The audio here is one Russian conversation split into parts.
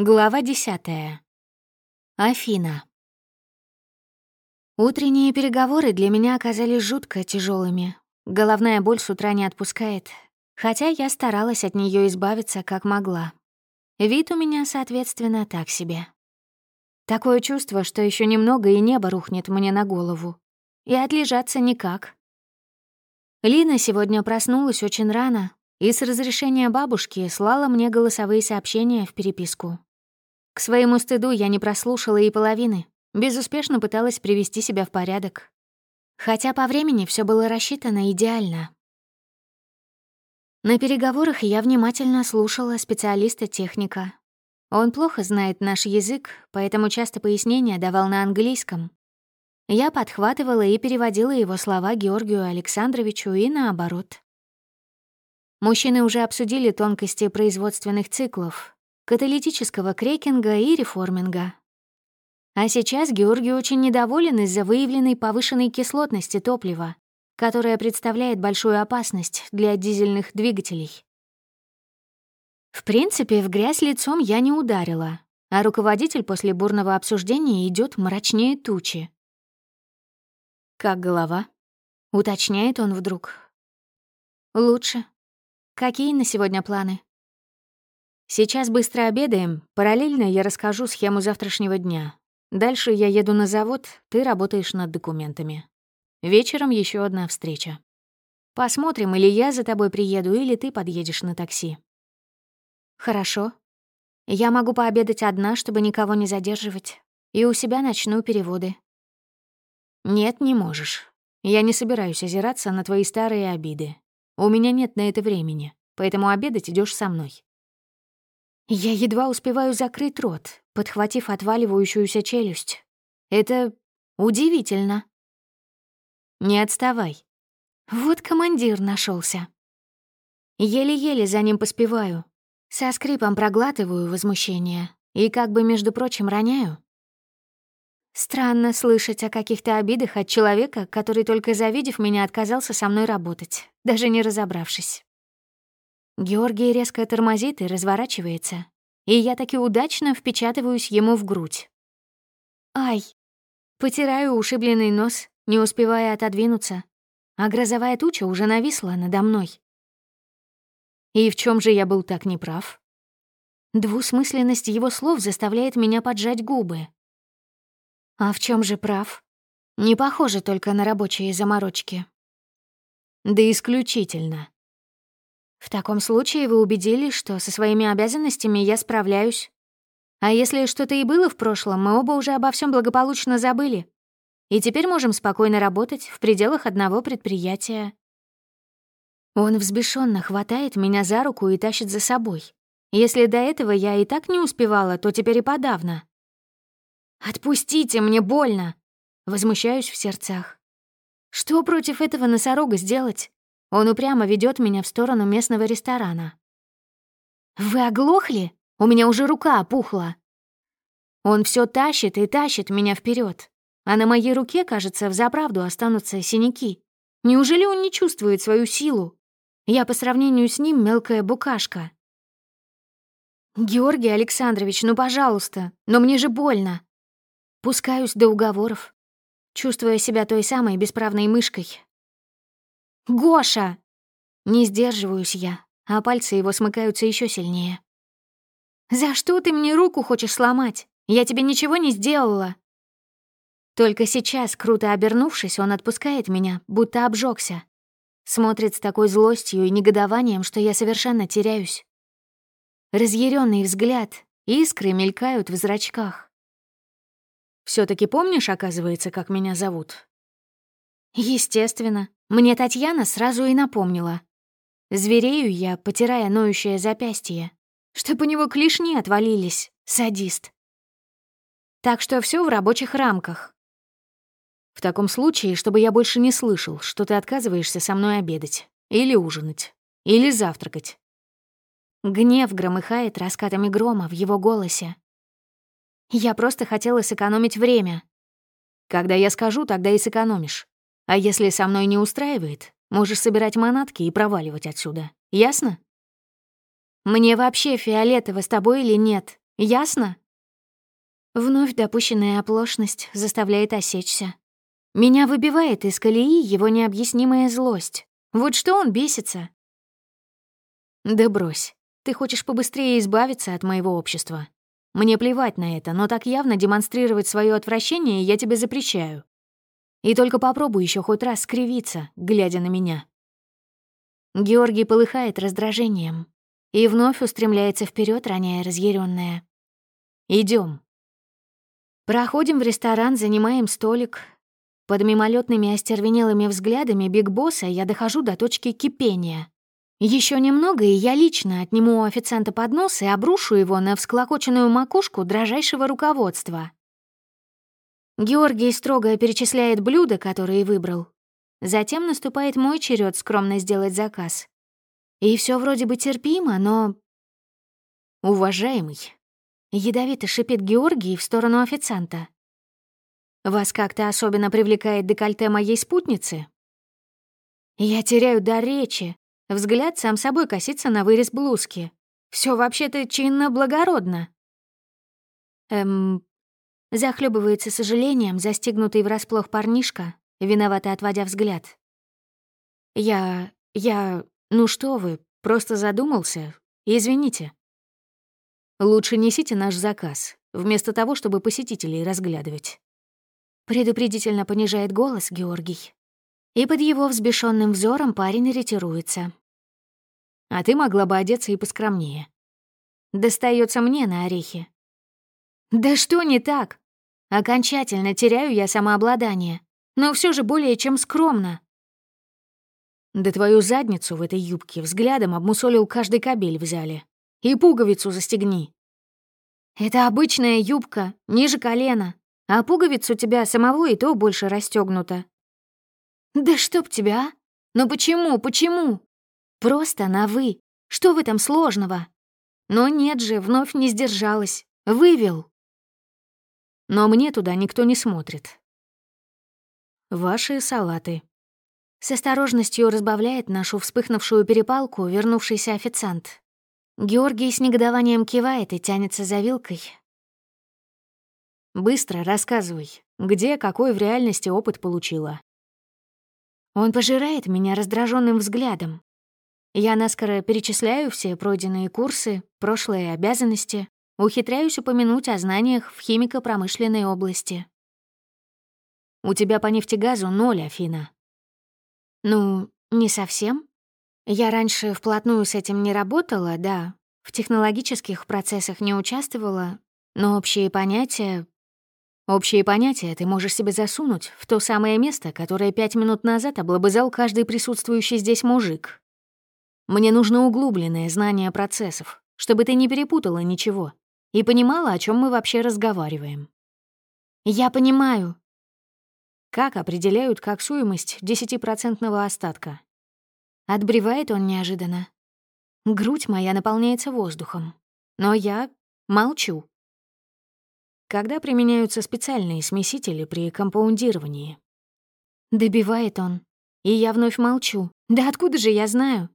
Глава десятая. Афина. Утренние переговоры для меня оказались жутко тяжелыми. Головная боль с утра не отпускает, хотя я старалась от нее избавиться как могла. Вид у меня, соответственно, так себе. Такое чувство, что еще немного и небо рухнет мне на голову. И отлежаться никак. Лина сегодня проснулась очень рано и с разрешения бабушки слала мне голосовые сообщения в переписку. К своему стыду я не прослушала и половины, безуспешно пыталась привести себя в порядок. Хотя по времени все было рассчитано идеально. На переговорах я внимательно слушала специалиста-техника. Он плохо знает наш язык, поэтому часто пояснения давал на английском. Я подхватывала и переводила его слова Георгию Александровичу и наоборот. Мужчины уже обсудили тонкости производственных циклов, каталитического крекинга и реформинга. А сейчас Георгий очень недоволен из-за выявленной повышенной кислотности топлива, которая представляет большую опасность для дизельных двигателей. В принципе, в грязь лицом я не ударила, а руководитель после бурного обсуждения идет мрачнее тучи. «Как голова?» — уточняет он вдруг. «Лучше. Какие на сегодня планы?» Сейчас быстро обедаем, параллельно я расскажу схему завтрашнего дня. Дальше я еду на завод, ты работаешь над документами. Вечером еще одна встреча. Посмотрим, или я за тобой приеду, или ты подъедешь на такси. Хорошо. Я могу пообедать одна, чтобы никого не задерживать, и у себя начну переводы. Нет, не можешь. Я не собираюсь озираться на твои старые обиды. У меня нет на это времени, поэтому обедать идешь со мной. Я едва успеваю закрыть рот, подхватив отваливающуюся челюсть. Это удивительно. Не отставай. Вот командир нашелся. Еле-еле за ним поспеваю. Со скрипом проглатываю возмущение и как бы, между прочим, роняю. Странно слышать о каких-то обидах от человека, который, только завидев меня, отказался со мной работать, даже не разобравшись. Георгий резко тормозит и разворачивается, и я таки удачно впечатываюсь ему в грудь. Ай! Потираю ушибленный нос, не успевая отодвинуться, а грозовая туча уже нависла надо мной. И в чем же я был так неправ? Двусмысленность его слов заставляет меня поджать губы. А в чем же прав? Не похоже только на рабочие заморочки. Да исключительно. В таком случае вы убедились, что со своими обязанностями я справляюсь. А если что-то и было в прошлом, мы оба уже обо всем благополучно забыли. И теперь можем спокойно работать в пределах одного предприятия. Он взбешенно хватает меня за руку и тащит за собой. Если до этого я и так не успевала, то теперь и подавно. «Отпустите, мне больно!» Возмущаюсь в сердцах. Что против этого носорога сделать? Он упрямо ведет меня в сторону местного ресторана. «Вы оглохли? У меня уже рука опухла!» Он все тащит и тащит меня вперед, а на моей руке, кажется, взаправду останутся синяки. Неужели он не чувствует свою силу? Я по сравнению с ним мелкая букашка. «Георгий Александрович, ну, пожалуйста, но мне же больно!» Пускаюсь до уговоров, чувствуя себя той самой бесправной мышкой, «Гоша!» Не сдерживаюсь я, а пальцы его смыкаются еще сильнее. «За что ты мне руку хочешь сломать? Я тебе ничего не сделала!» Только сейчас, круто обернувшись, он отпускает меня, будто обжегся. Смотрит с такой злостью и негодованием, что я совершенно теряюсь. Разъяренный взгляд, искры мелькают в зрачках. все таки помнишь, оказывается, как меня зовут?» Естественно. Мне Татьяна сразу и напомнила. Зверею я, потирая ноющее запястье, чтоб у него клешни отвалились, садист. Так что все в рабочих рамках. В таком случае, чтобы я больше не слышал, что ты отказываешься со мной обедать, или ужинать, или завтракать. Гнев громыхает раскатами грома в его голосе. Я просто хотела сэкономить время. Когда я скажу, тогда и сэкономишь. А если со мной не устраивает, можешь собирать манатки и проваливать отсюда. Ясно? Мне вообще фиолетово, с тобой или нет. Ясно? Вновь допущенная оплошность заставляет осечься. Меня выбивает из колеи его необъяснимая злость. Вот что он бесится. Да брось. Ты хочешь побыстрее избавиться от моего общества. Мне плевать на это, но так явно демонстрировать свое отвращение я тебе запрещаю. И только попробуй еще хоть раз скривиться, глядя на меня. Георгий полыхает раздражением и вновь устремляется вперед, роняя разъяренное. Идем. Проходим в ресторан, занимаем столик. Под мимолетными остервенелыми взглядами Биг Босса я дохожу до точки кипения. Еще немного, и я лично отниму у официанта поднос и обрушу его на всклокоченную макушку дрожайшего руководства. Георгий строго перечисляет блюда, которые выбрал. Затем наступает мой черед скромно сделать заказ. И все вроде бы терпимо, но... «Уважаемый», — ядовито шипит Георгий в сторону официанта. «Вас как-то особенно привлекает декольте моей спутницы?» Я теряю дар речи, Взгляд сам собой косится на вырез блузки. Все вообще-то чинно-благородно. Эм... Захлебывается сожалением, застигнутый врасплох парнишка, виновато отводя взгляд. Я... я... Ну что вы, просто задумался. Извините. Лучше несите наш заказ, вместо того, чтобы посетителей разглядывать. Предупредительно понижает голос Георгий и под его взбешенным взором парень ретируется. «А ты могла бы одеться и поскромнее. Достается мне на орехи». «Да что не так? Окончательно теряю я самообладание, но все же более чем скромно». Да твою задницу в этой юбке взглядом обмусолил каждый кабель в зале. И пуговицу застегни. Это обычная юбка, ниже колена, а пуговица у тебя самого и то больше расстегнута. «Да чтоб тебя, а? Ну почему, почему? Просто на «вы». Что в этом сложного?» Но нет же, вновь не сдержалась. Вывел. Но мне туда никто не смотрит. Ваши салаты. С осторожностью разбавляет нашу вспыхнувшую перепалку вернувшийся официант. Георгий с негодованием кивает и тянется за вилкой. «Быстро рассказывай, где какой в реальности опыт получила?» Он пожирает меня раздраженным взглядом. Я наскоро перечисляю все пройденные курсы, прошлые обязанности, ухитряюсь упомянуть о знаниях в химико-промышленной области. «У тебя по нефтегазу ноль, Афина». «Ну, не совсем. Я раньше вплотную с этим не работала, да, в технологических процессах не участвовала, но общие понятия Общие понятия ты можешь себе засунуть в то самое место, которое пять минут назад облобызал каждый присутствующий здесь мужик. Мне нужно углубленное знание процессов, чтобы ты не перепутала ничего и понимала, о чем мы вообще разговариваем. Я понимаю. Как определяют коксуемость десятипроцентного остатка? Отбревает он неожиданно. Грудь моя наполняется воздухом, но я молчу когда применяются специальные смесители при компаундировании. Добивает он. И я вновь молчу. Да откуда же я знаю?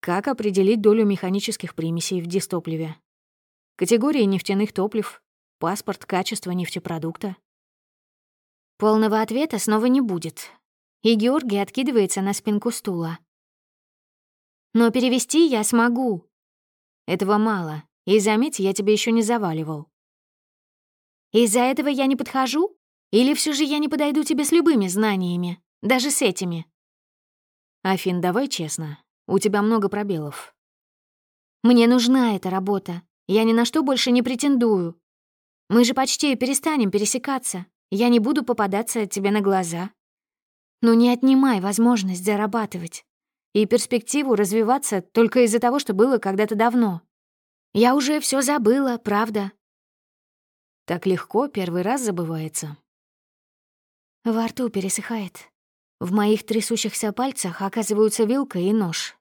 Как определить долю механических примесей в дистопливе? Категории нефтяных топлив, паспорт качества нефтепродукта. Полного ответа снова не будет. И Георгий откидывается на спинку стула. Но перевести я смогу. Этого мало. И заметь, я тебе еще не заваливал. Из-за этого я не подхожу? Или все же я не подойду тебе с любыми знаниями, даже с этими? Афин, давай честно. У тебя много пробелов. Мне нужна эта работа. Я ни на что больше не претендую. Мы же почти перестанем пересекаться. Я не буду попадаться тебе на глаза. Но не отнимай возможность зарабатывать и перспективу развиваться только из-за того, что было когда-то давно. Я уже все забыла, правда, так легко первый раз забывается. Во рту пересыхает. В моих трясущихся пальцах оказываются вилка и нож.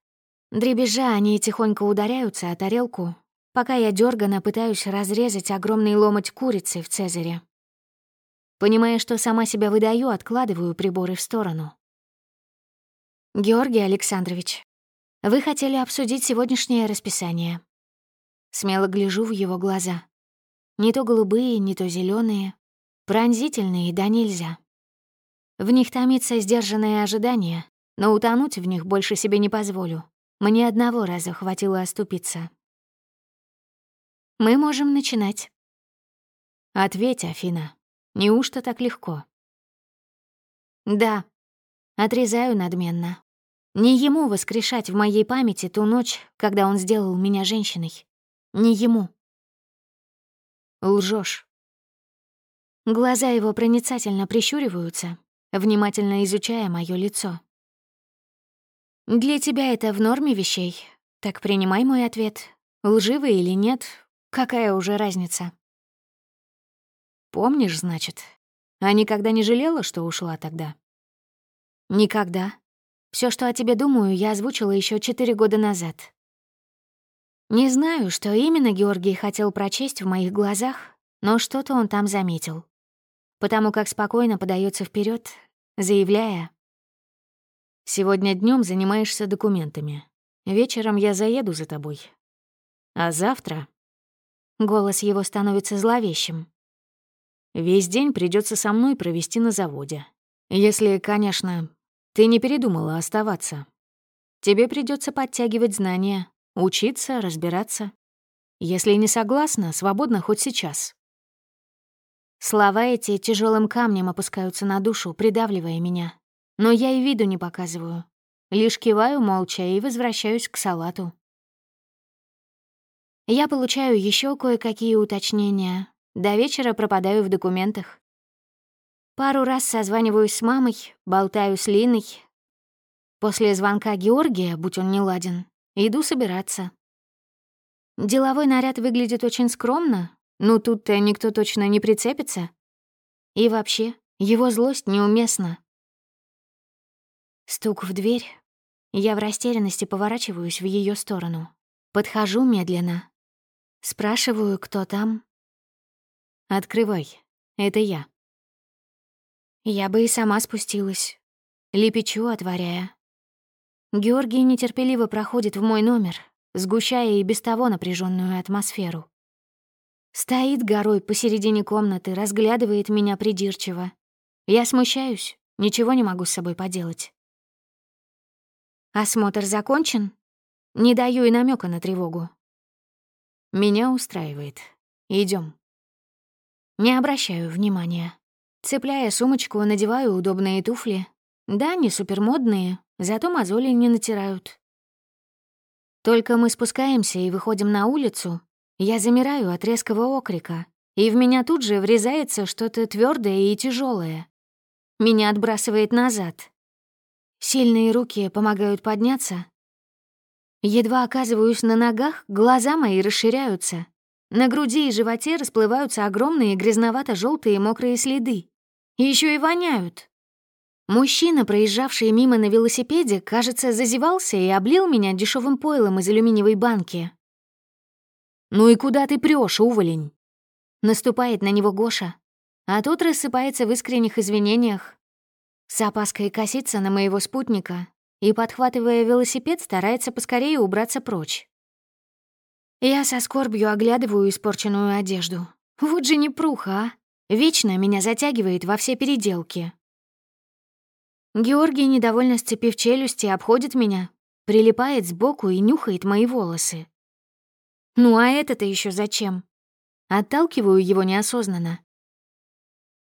Дребезжа они тихонько ударяются о тарелку, пока я дёрганно пытаюсь разрезать огромный ломоть курицы в цезаре. Понимая, что сама себя выдаю, откладываю приборы в сторону. «Георгий Александрович, вы хотели обсудить сегодняшнее расписание. смело гляжу в его глаза. Не то голубые, не то зеленые, пронзительные да нельзя. В них томится сдержанное ожидание, но утонуть в них больше себе не позволю. Мне одного раза хватило оступиться. Мы можем начинать. Ответь, Афина. Неужто так легко? Да. Отрезаю надменно. Не ему воскрешать в моей памяти ту ночь, когда он сделал меня женщиной. Не ему. Лжешь. Глаза его проницательно прищуриваются, внимательно изучая мое лицо. Для тебя это в норме вещей. Так принимай мой ответ. Лживый или нет, какая уже разница? Помнишь, значит? А никогда не жалела, что ушла тогда? Никогда. Все, что о тебе думаю, я озвучила еще четыре года назад. Не знаю, что именно Георгий хотел прочесть в моих глазах, но что-то он там заметил. Потому как спокойно подается вперед, заявляя... «Сегодня днем занимаешься документами. Вечером я заеду за тобой. А завтра...» Голос его становится зловещим. «Весь день придется со мной провести на заводе. Если, конечно, ты не передумала оставаться. Тебе придется подтягивать знания, учиться, разбираться. Если не согласна, свободно хоть сейчас. Слова эти тяжелым камнем опускаются на душу, придавливая меня. Но я и виду не показываю. Лишь киваю молча и возвращаюсь к салату. Я получаю еще кое-какие уточнения. До вечера пропадаю в документах. Пару раз созваниваюсь с мамой, болтаю с Линой. После звонка Георгия, будь он неладен, иду собираться. Деловой наряд выглядит очень скромно, но тут-то никто точно не прицепится. И вообще, его злость неуместна. Стук в дверь. Я в растерянности поворачиваюсь в ее сторону. Подхожу медленно. Спрашиваю, кто там. «Открывай. Это я». Я бы и сама спустилась. Лепечу, отворяя. Георгий нетерпеливо проходит в мой номер, сгущая и без того напряженную атмосферу. Стоит горой посередине комнаты, разглядывает меня придирчиво. Я смущаюсь, ничего не могу с собой поделать. Осмотр закончен? Не даю и намека на тревогу. Меня устраивает. Идем. Не обращаю внимания. Цепляя сумочку, надеваю удобные туфли. Да, не супермодные, зато мозоли не натирают. Только мы спускаемся и выходим на улицу, я замираю от резкого окрика, и в меня тут же врезается что-то твердое и тяжелое. Меня отбрасывает назад. Сильные руки помогают подняться. Едва оказываюсь на ногах, глаза мои расширяются. На груди и животе расплываются огромные грязновато желтые мокрые следы. Еще и воняют. Мужчина, проезжавший мимо на велосипеде, кажется, зазевался и облил меня дешевым пойлом из алюминиевой банки. «Ну и куда ты прешь, уволень?» Наступает на него Гоша, а тот рассыпается в искренних извинениях. С опаской косится на моего спутника и, подхватывая велосипед, старается поскорее убраться прочь. Я со скорбью оглядываю испорченную одежду. Вот же непруха, а! Вечно меня затягивает во все переделки. Георгий, недовольно сцепив челюсти, обходит меня, прилипает сбоку и нюхает мои волосы. Ну а это-то еще зачем? Отталкиваю его неосознанно.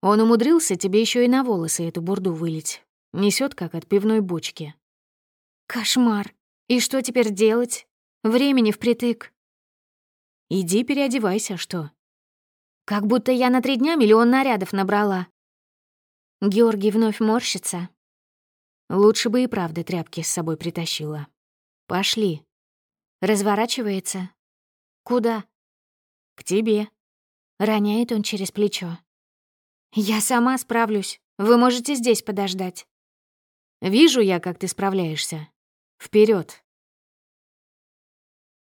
Он умудрился тебе еще и на волосы эту бурду вылить. Несет как от пивной бочки. Кошмар. И что теперь делать? Времени впритык. Иди переодевайся, что? Как будто я на три дня миллион нарядов набрала. Георгий вновь морщится. Лучше бы и правда тряпки с собой притащила. Пошли. Разворачивается. Куда? К тебе. Роняет он через плечо. Я сама справлюсь. Вы можете здесь подождать. Вижу я, как ты справляешься. Вперед.